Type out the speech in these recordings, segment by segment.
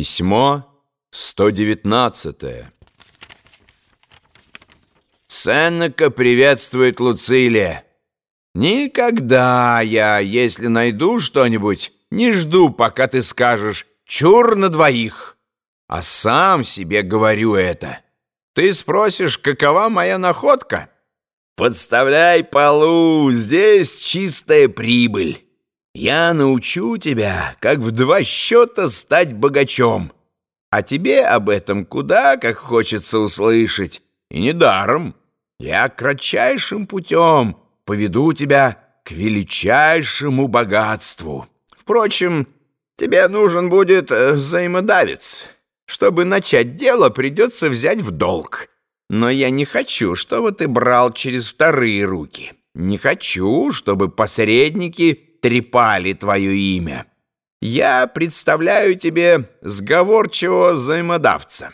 Письмо 119 Сеннека приветствует Луцилия. Никогда я, если найду что-нибудь, не жду, пока ты скажешь «чур на двоих», а сам себе говорю это. Ты спросишь, какова моя находка? Подставляй полу, здесь чистая прибыль. Я научу тебя, как в два счета стать богачом. А тебе об этом куда как хочется услышать. И недаром. Я кратчайшим путем поведу тебя к величайшему богатству. Впрочем, тебе нужен будет э, взаимодавец. Чтобы начать дело, придется взять в долг. Но я не хочу, чтобы ты брал через вторые руки. Не хочу, чтобы посредники трепали твое имя. Я представляю тебе сговорчивого взаимодавца.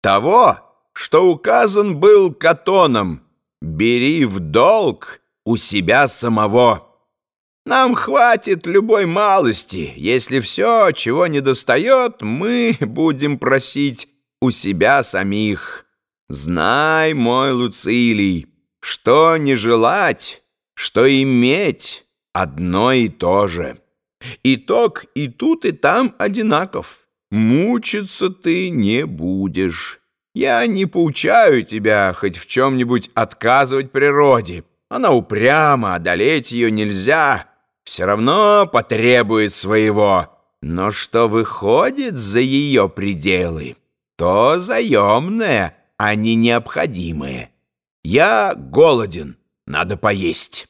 Того, что указан был Катоном. Бери в долг у себя самого. Нам хватит любой малости, если все, чего не достает, мы будем просить у себя самих. Знай, мой Луцилий, что не желать, что иметь одно и то же. Итог и тут, и там одинаков. Мучиться ты не будешь. Я не поучаю тебя хоть в чем-нибудь отказывать природе. Она упряма, одолеть ее нельзя. Все равно потребует своего. Но что выходит за ее пределы, то заемное, а не необходимое. Я голоден, надо поесть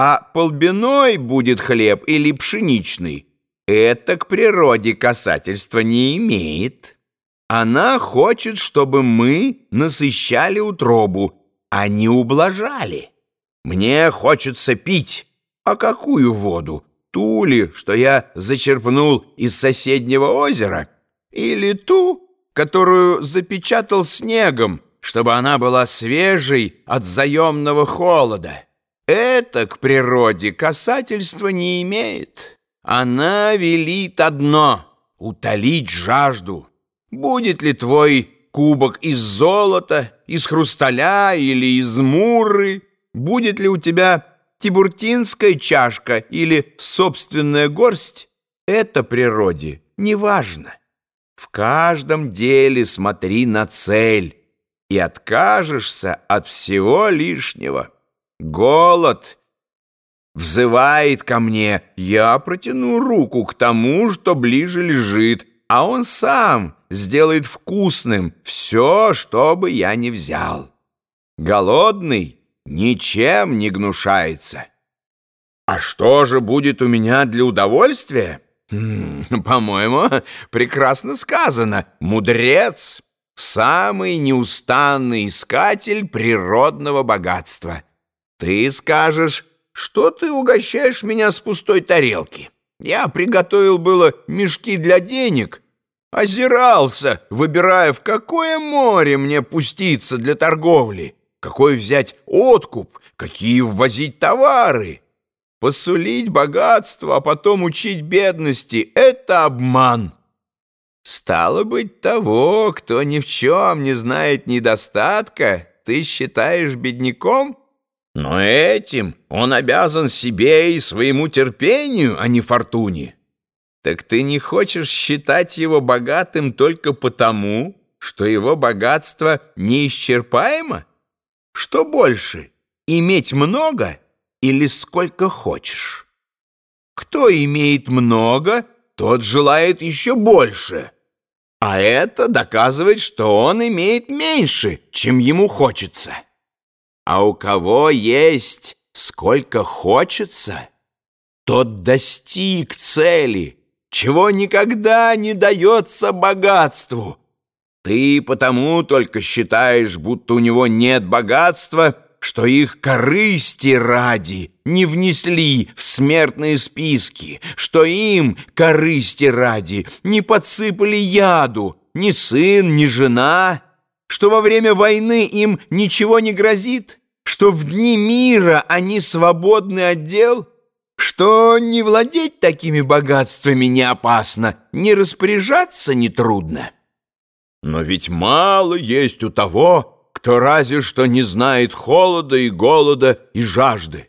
а полбиной будет хлеб или пшеничный, это к природе касательства не имеет. Она хочет, чтобы мы насыщали утробу, а не ублажали. Мне хочется пить. А какую воду? Ту ли, что я зачерпнул из соседнего озера? Или ту, которую запечатал снегом, чтобы она была свежей от заемного холода? Это к природе касательства не имеет. Она велит одно — утолить жажду. Будет ли твой кубок из золота, из хрусталя или из муры? Будет ли у тебя тибуртинская чашка или собственная горсть? Это природе не важно. В каждом деле смотри на цель и откажешься от всего лишнего. Голод взывает ко мне, я протяну руку к тому, что ближе лежит, а он сам сделает вкусным все, что бы я не взял. Голодный ничем не гнушается. А что же будет у меня для удовольствия? Хм, по-моему, прекрасно сказано. Мудрец — самый неустанный искатель природного богатства. Ты скажешь, что ты угощаешь меня с пустой тарелки. Я приготовил было мешки для денег, озирался, выбирая, в какое море мне пуститься для торговли, какой взять откуп, какие ввозить товары. Посулить богатство, а потом учить бедности — это обман. Стало быть, того, кто ни в чем не знает недостатка, ты считаешь бедняком — но этим он обязан себе и своему терпению, а не фортуне. Так ты не хочешь считать его богатым только потому, что его богатство неисчерпаемо? Что больше, иметь много или сколько хочешь? Кто имеет много, тот желает еще больше. А это доказывает, что он имеет меньше, чем ему хочется. А у кого есть сколько хочется, тот достиг цели, чего никогда не дается богатству. Ты потому только считаешь, будто у него нет богатства, что их корысти ради не внесли в смертные списки, что им корысти ради не подсыпали яду ни сын, ни жена, что во время войны им ничего не грозит, что в дни мира они свободны от дел? что не владеть такими богатствами не опасно, не распоряжаться не трудно. Но ведь мало есть у того, кто разве что не знает холода и голода и жажды.